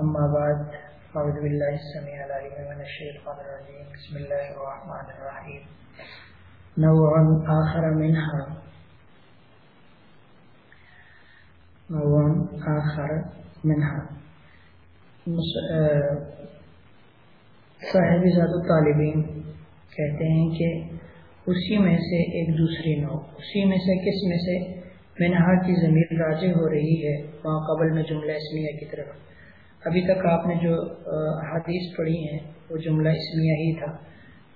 أما بعد، أعوذ بالله السميع العليم من الشيطان الرجيم. بسم الله الرحمن الرحيم. نوع آخر منها. نوع آخر منها. صاحب ذات طالبین کہتے ہیں کہ اسی میں سے ایک دوسری نو اسی میں سے کس میں سے؟ منہا کی ضمیر راجع ہو رہی ہے، وہاں قبل میں جملہ اسمیہ کی طرف۔ ابھی تک آپ نے جو حدیث پڑھی ہیں، وہ جملہ اسمیہ ہی تھا۔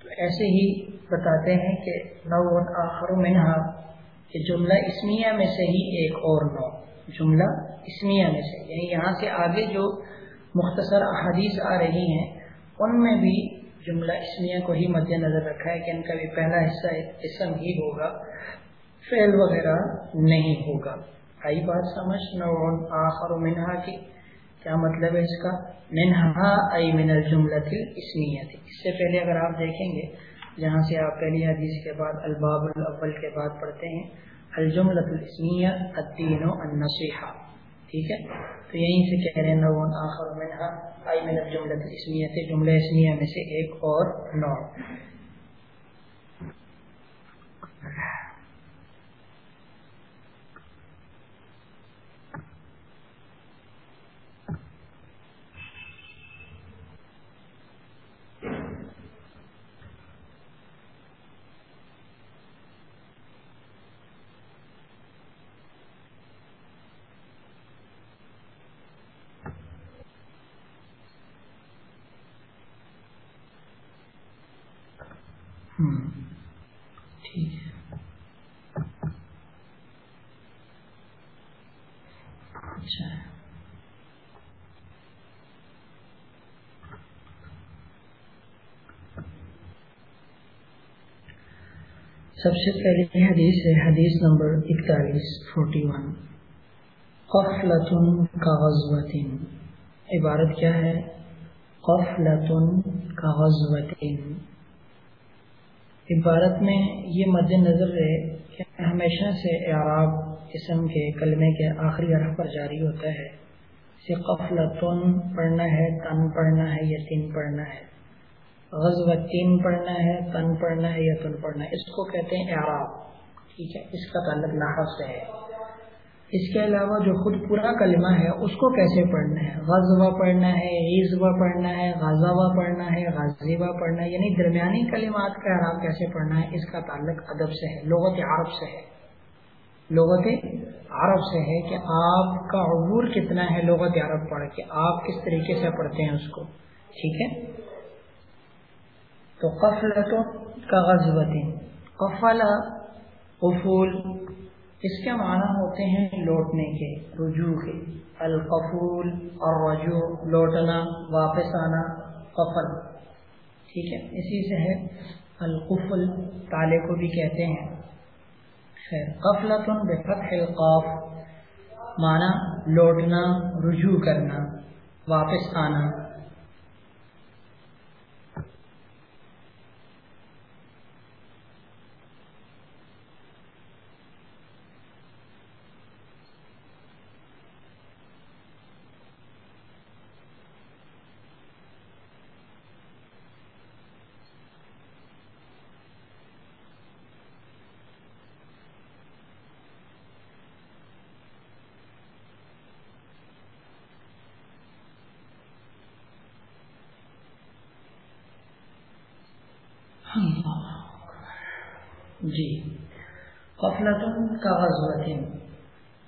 تو ایسے ہی بتاتے ہیں کہ نو آخر منہا، کہ جملہ اسمیہ میں سے ہی ایک اور نو۔ جملہ اسمیہ میں سے یعنی یہاں سے آگے جو مختصر احادیث آ رہی ہیں، ان میں بھی جملہ اسمیہ کو ہی مد نظر رکھا ہے کہ ان کا بھی پہلا حصہ اسم ہی ہوگا، فعل وغیرہ نہیں ہوگا۔ آئی بات سمجھ نو آخر منہا کی کیا مطلب ہے اس کا؟ منہا ای من الجملت الاسمیہ۔ تھی اس سے پہلے اگر آپ دیکھیں گے، جہاں سے آپ پہلی حدیث کے بعد الباب الاول کے بعد پڑھتے ہیں الجملت الاسمیہ الدین و النصیحہ۔ ٹھیک ہے؟ تو یہیں سے کہہ رہے ہیں، نو آخر منہا ای من الجملت الاسمیہ۔ تھی جملہ اسمیہ میں سے ایک اور نو۔ اچھا۔ سب سے پہلے حدیث ہے، حدیث نمبر اکتالیس، فورٹی ون۔ قفلتن کا عبارت کیا ہے؟ قفلتن کا عبارت میں یہ مد نظر رہے کہ ہمیشہ سے اعراب قسم کے کلمے کے آخری حرف پر جاری ہوتا ہے۔ سے قفل تن پڑھنا ہے، تن پڑھنا ہے یا تین پڑھنا ہے۔ غزو تین پڑھنا ہے، تن پڑھنا ہے یا تن پڑھنا ہے۔ اس کو کہتے ہیں اعراب۔ ٹھیک ہے، اس کا تعلق نحو سے ہے۔ اس کے علاوہ جو خود پورا کلمہ ہے، اس کو کیسے پڑھنا ہے؟ غزوہ پڑھنا ہے عیزوا پڑھنا ہے غازوا پڑھنا ہے غازیوا پڑھنا ہے یعنی درمیانی کلمات کا عراب کیسے پڑھنا ہے، اس کا تعلق ادب سے ہے، لغت عرب سے ہے۔ لغت عرب سے ہے کہ آپ کا عبور کتنا ہے لغت عرب پڑھ کے؟ آپ کس طریقے سے پڑھتے ہیں اس کو؟ ٹھیک ہے؟ تو قفل تو کا غزوت قفل، قفول، اس کے معنی ہوتے ہیں لوٹنے کے، رجوع کے۔ القفول اور رجوع لوٹنا، واپس آنا، قفل۔ ٹھیک ہے؟ اسی سے ہے القفل، تالے کو بھی کہتے ہیں۔ خیر. قفلتن بفتح القاف. معنی لوٹنا رجوع کرنا واپس آنا. جی۔ غفلتن کا غزوت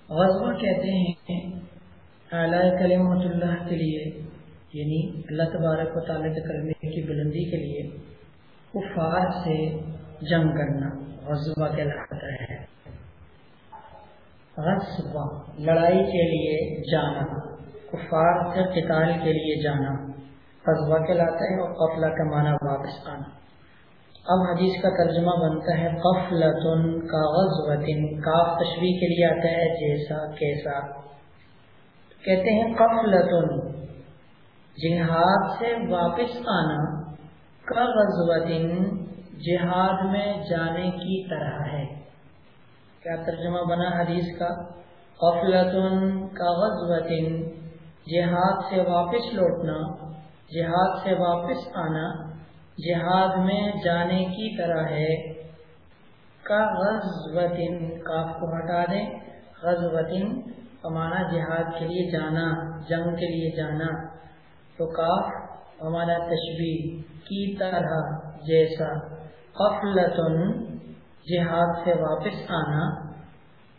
غزوہ کہتے ہیں، اعلی کلمت اللہ کے لیے یعنی اللہ تبارک و تعالیٰ کے کلمے کی بلندی کے لیے کفار سے جنگ کرنا، غزوہ کہلاتا ہے۔ غزوہ لڑائی کے لیے جانا، کفار سے قتال کے لیے جانا، غزوہ کہلاتا ہے اور قفلہ کا معنی واپس آنا۔ اب حدیث کا ترجمہ بنتا ہے، قفلتن کاغذ وطن کاف تشریح کے لیے آتا ہے، جیسا کیسا۔ کہتے ہیں قفلتن، جہاد سے واپس آنا کاغذ وطن جہاد میں جانے کی طرح ہے۔ کیا ترجمہ بنا حدیث کا؟ قفلتن کاغذ وطن جہاد سے واپس لوٹنا، جہاد سے واپس آنا جہاد میں جانے کی طرح ہے۔ کا غزوتن، کاف کو ہٹا دیں۔ غزوتن ہمارا جہاد کے لیے جانا، جنگ کے لیے جانا۔ تو کاف ہمارا تشبیح کی طرح جیسا۔ قفلتن، جہاد سے واپس آنا۔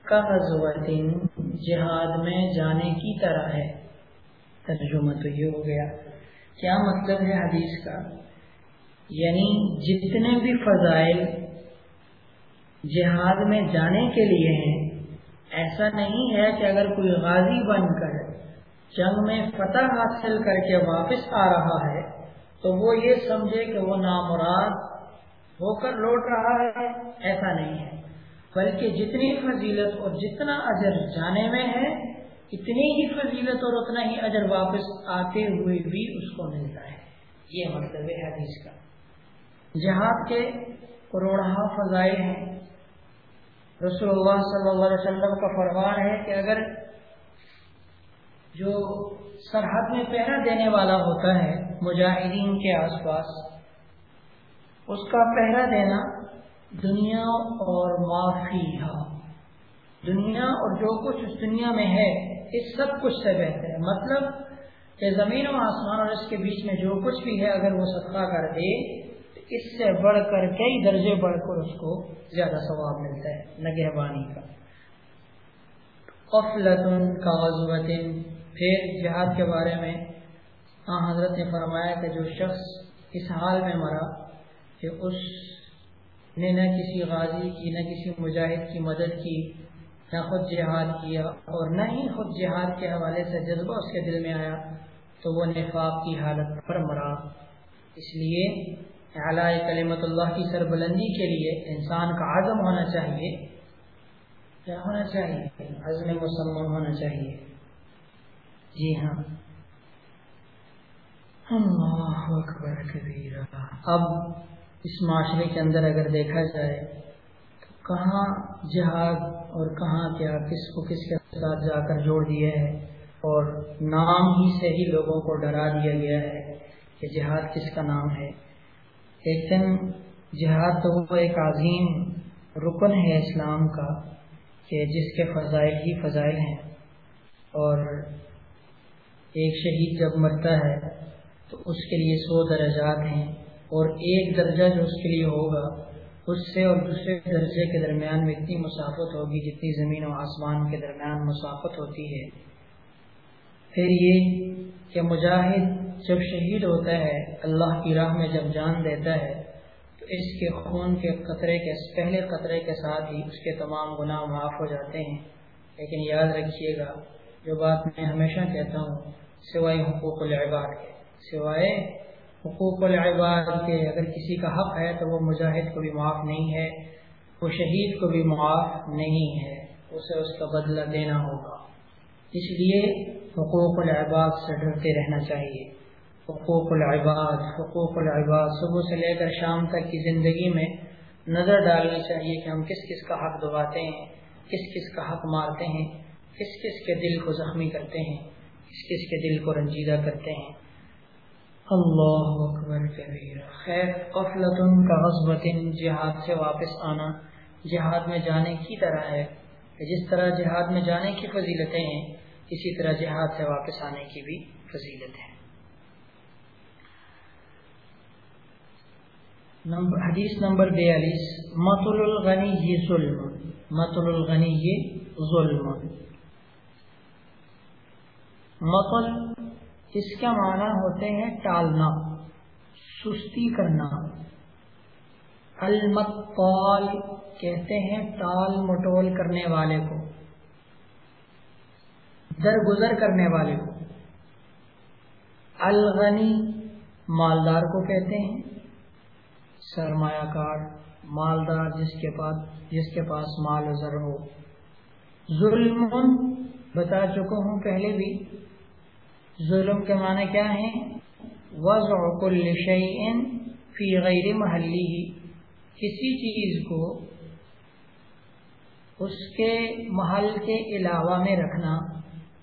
کا غزوتن، جہاد میں جانے کی طرح ہے۔ ترجمہ تو یہ ہو گیا۔ کیا مطلب ہے حدیث کا؟ یعنی جتنے بھی فضائل جہاد میں جانے کے لیے ہیں، ایسا نہیں ہے کہ اگر کوئی غازی بن کر جنگ میں فتح حاصل کر کے واپس آ رہا ہے، تو وہ یہ سمجھے کہ وہ نامراد ہو کر لوٹ رہا ہے، ایسا نہیں ہے۔ بلکہ جتنی فضیلت اور جتنا اجر جانے میں ہے، اتنی ہی فضیلت اور اتنا ہی اجر واپس آتے ہوئے بھی اس کو ملتا ہے۔ یہ مطلب ہے حدیث کا۔ جہاد کے کروڑہ فضائل ہیں۔ رسول اللہ صلی اللہ علیہ وسلم کا فرمان ہے کہ اگر جو سرحد میں پہرا دینے والا ہوتا ہے، مجاہدین کے آس پاس، اس کا پہرا دینا دنیا اور معافی دنیا اور جو کچھ اس دنیا میں ہے، اس سب کچھ سے بہتر ہے۔ مطلب کہ زمین و آسمان اور اس کے بیچ میں جو کچھ بھی ہے، اگر وہ صدقہ کر دے اس سے بڑھ کر کئی درجے بڑھ کر اس کو زیادہ ثواب ملتا ہے، نگہبانی کا۔ غزوت پھر جہاد کے بارے میں ہاں حضرت نے فرمایا کہ جو شخص اس حال میں مرا کہ اس نے نہ کسی غازی کی، نہ کسی مجاہد کی مدد کی، نہ خود جہاد کیا اور نہ ہی خود جہاد کے حوالے سے جذبہ اس کے دل میں آیا، تو وہ نفاق کی حالت پر مرا۔ اس لیے اعلی کلمت اللہ کی سربلندی کے لیے انسان کا عزم ہونا چاہیے۔ کیا ہونا چاہیے؟ عزم مسلمان ہونا چاہیے۔ جی ہاں۔ اللہ اکبر کبیرہ۔ اب اس معاشرے کے اندر اگر دیکھا جائے تو کہاں جہاد اور کہاں کیا کس کو کس کے ساتھ جا کر جوڑ دیا ہے اور نام ہی سے ہی لوگوں کو ڈرا دیا گیا ہے کہ جہاد کس کا نام ہے۔ لیکن جہاد تو وہ ایک عظیم رکن ہے اسلام کا کہ جس کے فضائل ہی فضائل ہیں اور ایک شہید جب مرتا ہے تو اس کے لیے سو درجات ہیں اور ایک درجہ جو اس کے لیے ہوگا، اس سے اور دوسرے درجے کے درمیان میں اتنی مسافت ہوگی جتنی زمین و آسمان کے درمیان مسافت ہوتی ہے۔ پھر یہ کہ مجاہد جب شہید ہوتا ہے، اللہ کی راہ میں جب جان دیتا ہے، تو اس کے خون کے قطرے کے، پہلے قطرے کے ساتھ ہی اس کے تمام گناہ معاف ہو جاتے ہیں۔ لیکن یاد رکھیے گا، جو بات میں ہمیشہ کہتا ہوں، سوائے حقوق العباد کے۔ سوائے حقوق العباد کے اگر کسی کا حق ہے تو وہ مجاہد کو بھی معاف نہیں ہے، وہ شہید کو بھی معاف نہیں ہے، اسے اس کا بدلہ دینا ہوگا۔ اس لیے حقوق العباد سے ڈرتے رہنا چاہیے۔ حقوق العباد حقوق العباد، صبح سے لے کر شام تک کی زندگی میں نظر ڈالنی چاہیے کہ ہم کس کس کا حق دباتے ہیں، کس کس کا حق مارتے ہیں، کس کس کے دل کو زخمی کرتے ہیں، کس کس کے دل کو رنجیدہ کرتے ہیں۔ اللہ اکبر خیر قفلت کا غصبت جہاد سے واپس آنا جہاد میں جانے کی طرح ہے جس طرح جہاد میں جانے کی فضیلتیں ہیں، اسی طرح جہاد سے واپس آنے کی بھی فضیلت ہے۔ حدیث نمبر بیالیس. متل الغنی یہ ظلم. متل الغنی یہ ظلم. متل اس کا معنی ہوتے ہیں ٹالنا، سستی کرنا. المتال کہتے ہیں ٹال مٹول کرنے والے کو، درگزر کرنے والے کو. الغنی مالدار کو کہتے ہیں سرمایہ کار، مالدار جس کے پاس جس کے پاس مال زر ہو۔ ظلم بتا چکا ہوں پہلے بھی۔ ظلم کے معنی کیا ہیں؟ وضع کل شیء فی غیر محلی کسی چیز کو اس کے محل کے علاوہ میں رکھنا،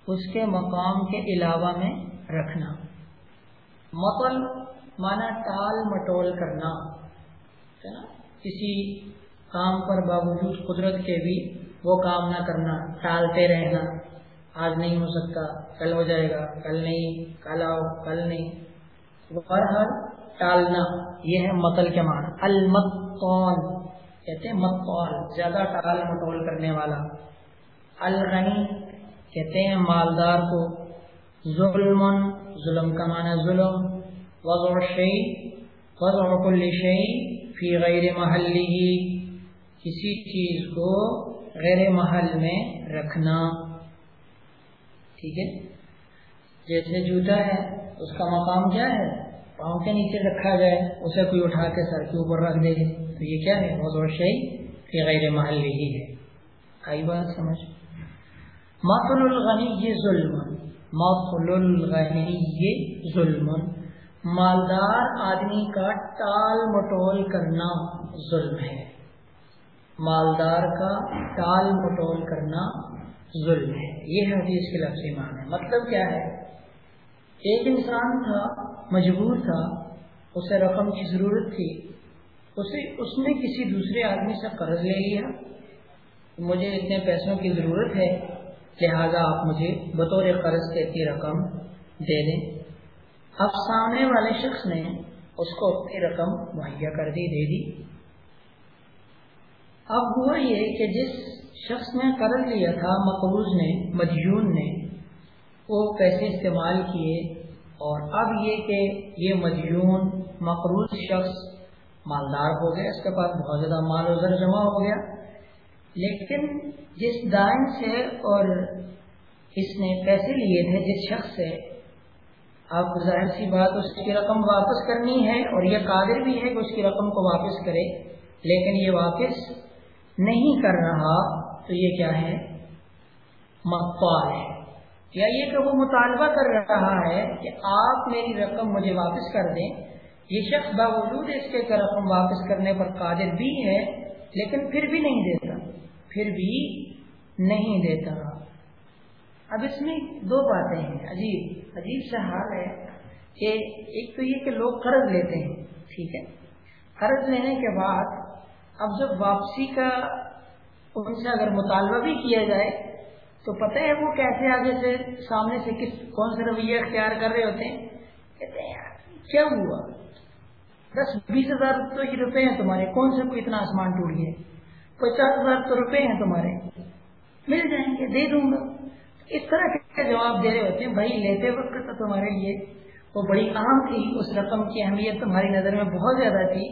اس کے مقام کے علاوہ میں رکھنا۔ مطل مانا ٹال مٹول کرنا۔ کسی کام پر باوجود قدرت کے بھی وہ کام نہ کرنا، ٹالتے رہنا، آج نہیں ہو سکتا، کل ہو جائے گا، کل نہیں، کل آؤ، کل نہیں۔ بہرحال ٹالنا، یہ ہے متل کے مان المتول کہتے ہیں متول، زیادہ ٹال مٹول کرنے والا۔ الغنی کہتے ہیں مالدار کو۔ ظلم ظلم کا معنی ظلم۔ وضع شعی وضع کل شعی فی غیر محلی کسی چیز کو غیر محل میں رکھنا۔ ٹھیک ہے؟ جیسے جوتا ہے، اس کا مقام کیا ہے؟ پاؤں کے نیچے رکھا جائے اسے کوئی اٹھا کے سر کے اوپر رکھ دے تو یہ کیا ہے؟ بہت شہی کہ غیر محل ہی ہے۔ آئی بات سمجھ؟ ماتل الغنی یہ ظلم ماتل الغنی یہ ظلم مالدار آدمی کا ٹال مٹول کرنا ظلم ہے۔ مالدار کا ٹال مٹول کرنا ظلم ہے۔ یہ حدیث کے لفظ ایمان ہے۔ مطلب کیا ہے؟ ایک انسان تھا، مجبور تھا، اسے رقم کی ضرورت تھی۔ اسے، اس نے کسی دوسرے آدمی سے قرض لے لیا۔ مجھے اتنے پیسوں کی ضرورت ہے، لہذا آپ مجھے بطور قرض کے رقم دے دیں۔ اب سامنے والے شخص نے اس کو اپنی رقم مہیا کر دی، دے دی۔ اب ہوا یہ کہ جس شخص نے قرض لیا تھا، مقروض نے، مدیون نے، وہ پیسے استعمال کیے۔ اور اب یہ کہ یہ مدیون، مقروض شخص مالدار ہو گیا، اس کے پاس بہت زیادہ مال و زر جمع ہو گیا۔ لیکن جس دائن سے اور اس نے پیسے لیے تھے، جس شخص سے اب ظاہر سی بات اس کی رقم واپس کرنی ہے اور یہ قادر بھی ہے کہ اس کی رقم کو واپس کرے، لیکن یہ واپس نہیں کر رہا، تو یہ کیا ہے؟ مقبال ہے۔ یا یہ کہ وہ مطالبہ کر رہا ہے کہ آپ میری رقم مجھے واپس کر دیں۔ یہ شخص باوجود اس کے رقم واپس کرنے پر قادر بھی ہے، لیکن پھر بھی نہیں دیتا۔ پھر بھی نہیں دیتا۔ اب اس میں دو باتیں ہیں، عجیب عجیب سا حال ہے کہ ایک تو یہ کہ لوگ قرض لیتے ہیں، ٹھیک ہے؟ قرض لینے کے بعد اب جب واپسی کا ان سے اگر مطالبہ بھی کیا جائے تو پتہ ہے وہ کیسے آگے سے سامنے سے کس، کون سے رویہ اختیار کر رہے ہوتے ہیں؟ کہتے ہیں کیا ہوا؟ دس، بیس ہزار تو یہ روپے ہیں تمہارے، کون سے کوئی اتنا آسمان ٹوٹ گئے پچاس ہزار تو روپے ہیں تمہارے، مل جائیں گے، دے دوں گا۔ اس طرح کے جواب دے رہے ہوتے ہیں، بھائی لیتے وقت تو تمہارے لیے وہ بڑی اہم تھی، اس رقم کی اہمیت تمہاری نظر میں بہت زیادہ تھی،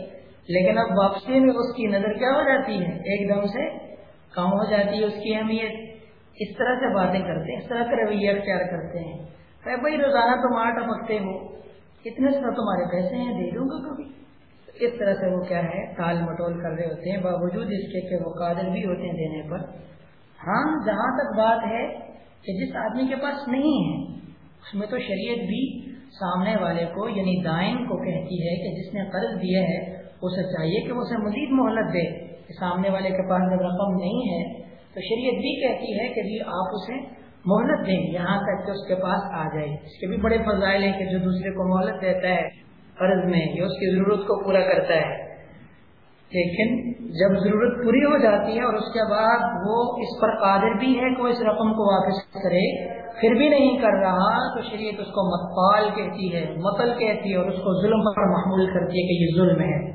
لیکن اب واپسی میں اس کی نظر کیا ہو جاتی ہے؟ ایک دم سے کم ہو جاتی ہے اس کی اہمیت۔ اس طرح سے باتیں کرتے ہیں، اس طرح کا رویہ اختیار کرتے ہیں۔ بھائی روزانہ تم آ ٹپکتے ہو اتنے سے تمہارے پیسے ہیں؟ دے دوں گا کبھی؟ اس طرح سے وہ کیا ہے تال مٹول کر رہے ہوتے ہیں، باوجود اس کے کہ وہ قادر بھی ہوتے ہیں دینے پر۔ ہاں جہاں تک بات ہے کہ جس آدمی کے پاس نہیں ہے، اس میں تو شریعت بھی سامنے والے کو یعنی دائن کو کہتی ہے کہ جس نے قرض دیا ہے، اسے چاہیے کہ وہ اسے مزید مہلت دے۔ کہ سامنے والے کے پاس جب رقم نہیں ہے، تو شریعت بھی کہتی ہے کہ جی آپ اسے مہلت دیں، یہاں تک کہ اس کے پاس آ جائے۔ اس کے بھی بڑے فضائل ہیں کہ جو دوسرے کو مہلت دیتا ہے قرض میں، یا اس کی ضرورت کو پورا کرتا ہے۔ لیکن جب ضرورت پوری ہو جاتی ہے اور اس کے بعد وہ اس پر قادر بھی ہے کہ وہ اس رقم کو واپس کرے، پھر بھی نہیں کر رہا، تو شریعت اس کو متپال کہتی ہے، متل کہتی ہے اور اس کو ظلم پر محمول کرتی ہے کہ یہ ظلم ہے۔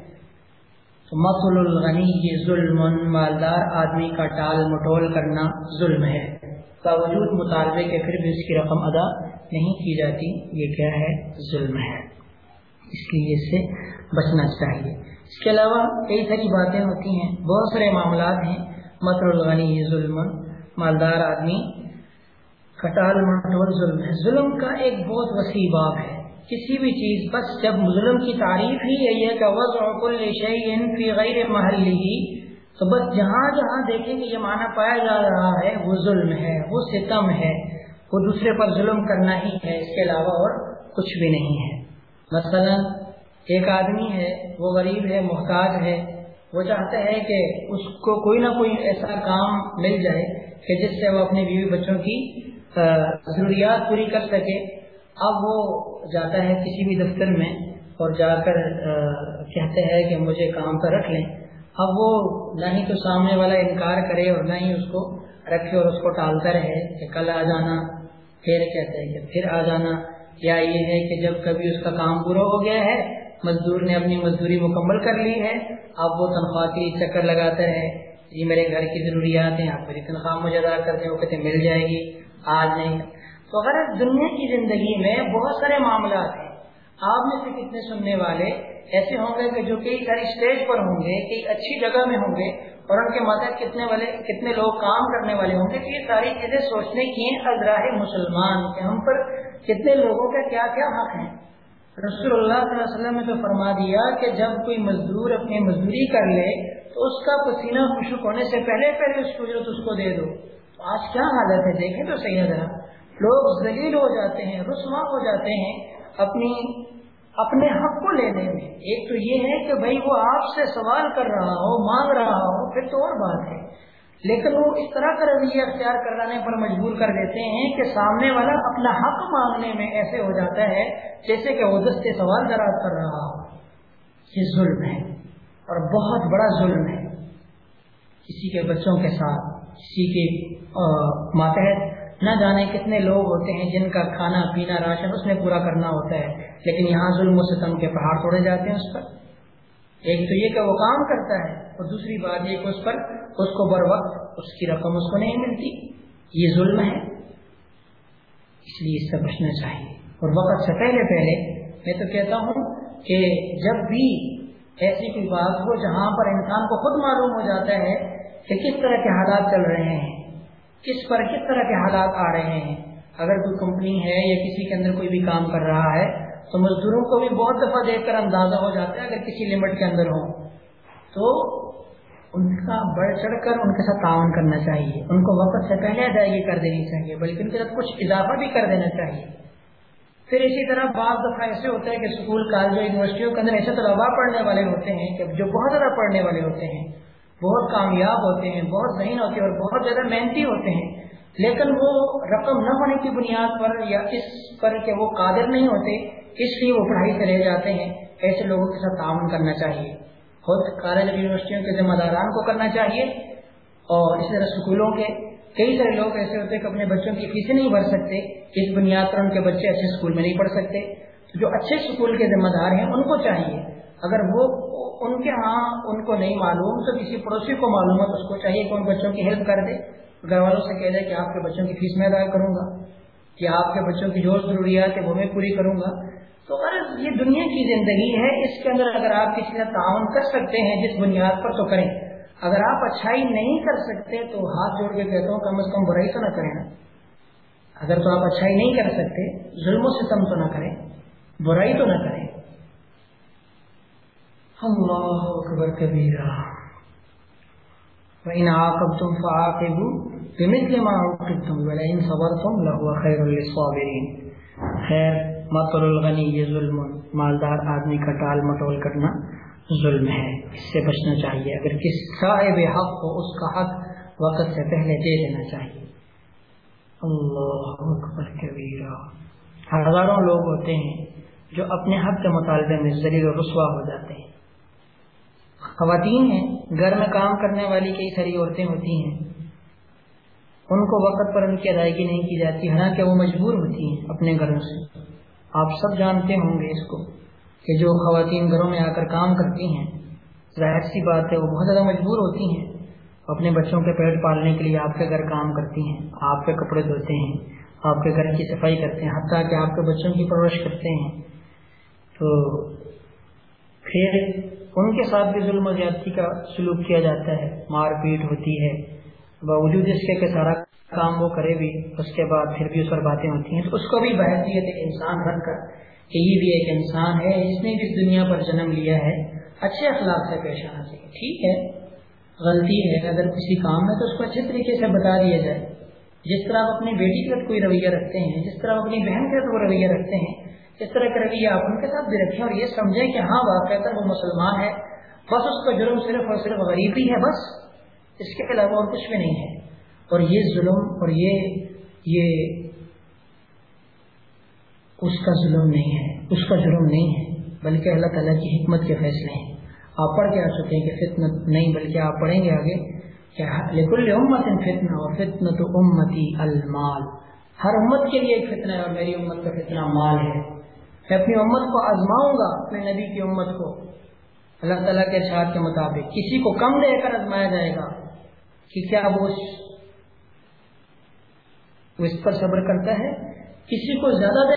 مسل الغنی، یہ ظلم، مالدار آدمی کا ٹال مٹول کرنا ظلم ہے۔ باوجود مطالبے کے پھر بھی اس کی رقم ادا نہیں کی جاتی، یہ کیا ہے؟ ظلم ہے۔ اس لیے اس سے بچنا چاہیے۔ اس کے علاوہ کئی ساری باتیں ہوتی ہیں۔ بہت سارے معاملات ہیں۔ مسل الغنی ظلم، مالدار آدمی کا مٹول ظلم ہے۔ ظلم کا ایک بہت وسیع باب ہے۔ کسی بھی چیز، بس جب ظلم کی تعریف ہی یہی ہے کہ وضع کل شیء فی غیر محلہ تو بس جہاں جہاں دیکھیں گے یہ معنی پایا جا رہا ہے، وہ ظلم ہے، وہ ستم ہے، وہ دوسرے پر ظلم کرنا ہی ہے، اس کے علاوہ اور کچھ بھی نہیں ہے۔ مثلا ایک آدمی ہے، وہ غریب ہے، محتاج ہے۔ وہ چاہتا ہے کہ اس کو کوئی نہ کوئی ایسا کام مل جائے کہ جس سے وہ اپنے بیوی بچوں کی ضروریات پوری کر سکے۔ اب وہ جاتا ہے کسی بھی دفتر میں اور جا کر کہتے ہیں کہ مجھے کام پر رکھ لیں۔ اب وہ نہ ہی تو سامنے والا انکار کرے اور نہ ہی اس کو رکھے اور اس کو ٹالتا رہے کہ کل آ جانا۔ پھر کہتے ہیں کہ پھر آ جانا۔ یا یہ ہے کہ جب کبھی اس کا کام پورا ہو گیا ہے مزدور نے اپنی مزدوری مکمل کر لی ہے۔ اب وہ تنخواہ کے چکر لگاتا ہے جی میرے گھر کی ضروریات ہیں، آپ میری تنخواہ مجھے ادا کرتے ہیں، وہ کہتے مل جائے گی۔ آج نہیں۔ تو اگر دنیا کی زندگی میں بہت سارے معاملات ہیں، آپ میں سے کتنے سننے والے ایسے ہوں گے کہ جو کئی ساری اسٹیج پر ہوں گے، کئی اچھی جگہ میں ہوں گے اور ان کے مدد کتنے والے، کتنے لوگ کام کرنے والے ہوں گے۔ کہ یہ ساری چیزیں سوچنے کی ہیں ازراہ مسلمان کہ ہم پر کتنے لوگوں کا کیا کیا حق ہیں رسول اللہ صلی اللہ علیہ وسلم نے تو فرما دیا کہ جب کوئی مزدور اپنی مزدوری کر لے تو اس کا پسینہ خشک ہونے سے پہلے پہلے اس کو اس کو دے دو۔ آج کیا حالت ہے؟ دیکھیں تو صحیح ذرا۔ لوگ ذلیل ہو جاتے ہیں، رسوا ہو جاتے ہیں اپنی، اپنے حق کو لینے میں۔ ایک تو یہ ہے کہ بھائی وہ آپ سے سوال کر رہا ہو، مانگ رہا ہو، پھر تو اور بات ہے۔ لیکن وہ اس طرح کا رویہ اختیار کرانے پر مجبور کر دیتے ہیں کہ سامنے والا اپنا حق مانگنے میں ایسے ہو جاتا ہے جیسے کہ وہ دستے سوال دراز کر رہا ہو۔ یہ ظلم ہے اور بہت بڑا ظلم ہے۔ کسی کے بچوں کے ساتھ، کسی کے ماتحت، نہ جانے کتنے لوگ ہوتے ہیں جن کا کھانا، پینا، راشن اس میں پورا کرنا ہوتا ہے، لیکن یہاں ظلم و ستم کے پہاڑ توڑے جاتے ہیں اس پر۔ ایک تو یہ کہ وہ کام کرتا ہے اور دوسری بات یہ کہ اس پر اس کو بر وقت اس کی رقم اس کو نہیں ملتی۔ یہ ظلم ہے۔ اس لیے اس سے بچنا چاہیے۔ اور وقت سے پہلے پہلے میں تو کہتا ہوں کہ جب بھی ایسی کوئی بات ہو جہاں پر انسان کو خود معلوم ہو جاتا ہے کہ کس طرح کے حالات چل رہے ہیں، کس پر کس طرح کے حالات آ رہے ہیں۔ اگر کوئی کمپنی ہے یا کسی کے اندر کوئی بھی کام کر رہا ہے تو مزدوروں کو بھی بہت دفعہ دیکھ کر اندازہ ہو جاتا ہے اگر کسی لمٹ کے اندر ہو تو ان کا بڑھ چڑھ کر ان کے ساتھ تعاون کرنا چاہیے۔ ان کو وقت سے پہلے ادائیگی کر دینی چاہیے، بلکہ ان کے ساتھ کچھ اضافہ بھی کر دینا چاہیے۔ پھر اسی طرح بعض دفعہ ایسے ہوتا ہے کہ اسکول کالج یونیورسٹیوں کے اندر ایسے طلبا پڑھنے والے ہوتے ہیں کہ جو بہت زیادہ پڑھنے والے ہوتے ہیں، بہت کامیاب ہوتے ہیں، بہت ذہین ہوتے ہیں اور بہت زیادہ محنتی ہوتے ہیں۔ لیکن وہ رقم نہ ہونے کی بنیاد پر یا اس پر کہ وہ قادر نہیں ہوتے، اس لیے وہ پڑھائی سے رہ جاتے ہیں۔ ایسے لوگوں کے ساتھ تعاون کرنا چاہیے۔ خود کالج یونیورسٹیوں کے ذمہ داران کو کرنا چاہیے اور اسی طرح اسکولوں کے کئی سارے لوگ ایسے ہوتے ہیں کہ اپنے بچوں کی فیسیں نہیں بھر سکتے، اس بنیاد پر ان کے بچے اچھے اسکول میں نہیں پڑھ سکتے۔ جو اچھے اسکول کے ذمہ دار ہیں، ان کو چاہیے۔ اگر وہ ان کے ہاں ان کو نہیں معلوم، تو کسی پڑوسی کو معلوم ہے، تو اس کو چاہیے کہ ان بچوں کی ہیلپ کر دے۔ گھر والوں سے کہہ دے کہ آپ کے بچوں کی فیس میں ادا کروں گا یا آپ کے بچوں کی جو ضروریات ہے وہ میں پوری کروں گا۔ تو اگر یہ دنیا کی زندگی ہے، اس کے اندر اگر آپ کسی سے تعاون کر سکتے ہیں، جس بنیاد پر تو کریں۔ اگر آپ اچھائی نہیں کر سکتے، تو ہاتھ جوڑ کے کہتا ہوں کم از کم برائی تو نہ کریں نا۔ اگر تو آپ اچھائی نہیں کر سکتے ظلم و ستم تو نہ کریں، برائی تو نہ کریں۔ اللہ اکبر کبیرہ۔ فإن عاقبتم فعاقبوا بمثل ما عوقبتم ولئن صبرتم لهو خير للصابرين۔ خیر۔ مطل الغنی، یہ ظلم مالدار آدمی کا ٹال مٹول کرنا ظلم ہے، اس سے بچنا چاہیے۔ اگر کس صاحب حق ہو اس کا حق وقت سے پہلے دے دینا چاہیے۔ اللہ اکبر کبیرہ۔ ہزاروں لوگ ہوتے ہیں جو اپنے حق کے مطالبے میں ذلیل و رسوا ہو جاتے ہیں۔ خواتین ہیں، گھر میں کام کرنے والی کئی ساری عورتیں ہوتی ہیں۔ ان کو وقت پر ان کی ادائیگی نہیں کی جاتی، حالانکہ وہ مجبور ہوتی ہیں اپنے گھروں سے۔ آپ سب جانتے ہوں گے اس کو کہ جو خواتین گھروں میں آ کر کام کرتی ہیں، ظاہر سی بات ہے، وہ بہت زیادہ مجبور ہوتی ہیں۔ اپنے بچوں کے پیٹ پالنے کے لیے آپ کے گھر کام کرتی ہیں، آپ کے کپڑے دھوتے ہیں، آپ کے گھر کی صفائی کرتے ہیں، حتیٰ کہ آپ کے بچوں کی پرورش کرتے ہیں۔ تو پھر ان کے ساتھ بھی ظلم و زیادتی کا سلوک کیا جاتا ہے۔ مار پیٹ ہوتی ہے باوجود اس کے کہ سارا کام وہ کرے بھی، اس کے بعد پھر بھی اس پر باتیں ہوتی ہیں، تو اس کو بھی بحثیت ایک انسان رکھ کر کہ یہ بھی ایک انسان ہے جس نے بھی دنیا پر جنم لیا ہے، اچھے اخلاق سے پیش آنا چاہیے۔ ٹھیک ہے، غلطی ہے، اگر کسی کام میں تو اس کو اچھے طریقے سے بتا دیا جائے۔ جس طرح آپ اپنی بیٹی کے ساتھ کوئی رویہ رکھتے ہیں، جس طرح آپ اپنی بہن کے ساتھ وہ رویہ رکھتے ہیں، اس طرح کا رویہ آپ ان کے ساتھ بھی رکھیں اور یہ سمجھیں کہ ہاں واقع وہ مسلمان ہے، بس اس کا جرم صرف اور صرف غریب ہی ہے، بس۔ اس کے علاوہ اور کچھ بھی نہیں ہے۔ اور یہ ظلم اور یہ یہ اس کا ظلم نہیں ہے، اس کا جرم نہیں ہے، بلکہ اللہ تعالیٰ کی حکمت کے فیصلے ہیں۔ آپ پڑھ کے آ چکے ہیں کہ فتن نہیں، بلکہ آپ پڑھیں گے آگے کہ امت فتنا اور فتن تو امتی المال۔ ہر امت کے لیے ایک فتنہ ہے اور میری امت کا فتنہ مال ہے۔ میں اپنی امت کو آزماؤں گا، اپنے نبی کی امت کو۔ اللہ تعالیٰ کے ارشاد کے مطابق کسی کو کم دے کر آزمایا جائے گا۔ کہ کیا وہ اس پر صبر کرتا ہے؟ کسی کو زیادہ دے